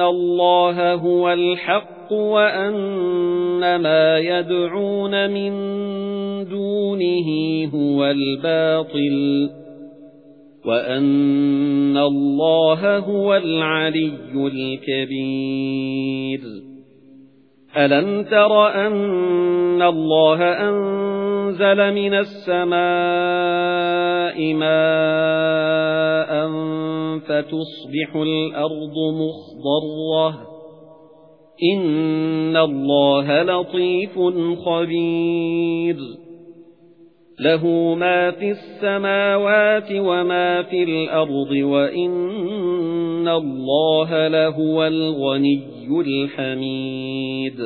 اللَّهَ هُوَ الْحَقُّ وَأَنَّ مَا يَدْعُونَ مِن دُونِهِ هُوَ الْبَاطِلُ وَأَنَّ اللَّهَ هُوَ الْعَلِيُّ الْكَبِيرُ أَلَمْ تَرَ أَنَّ اللَّهَ أَنزَلَ مِنَ السَّمَاءِ مَاءً فَتُصْبِحُ الْأَرْضُ مُخْضَرَّةً. إِنَّ اللَّهَ لَطِيفٌ خَبِيرٌ. لَهُ مَا فِي السَّمَاوَاتِ وَمَا فِي الْأَرْضِ وَإِنَّ اللَّهَ لَهُوَ الْغَنِيُّ الْحَمِيدُ.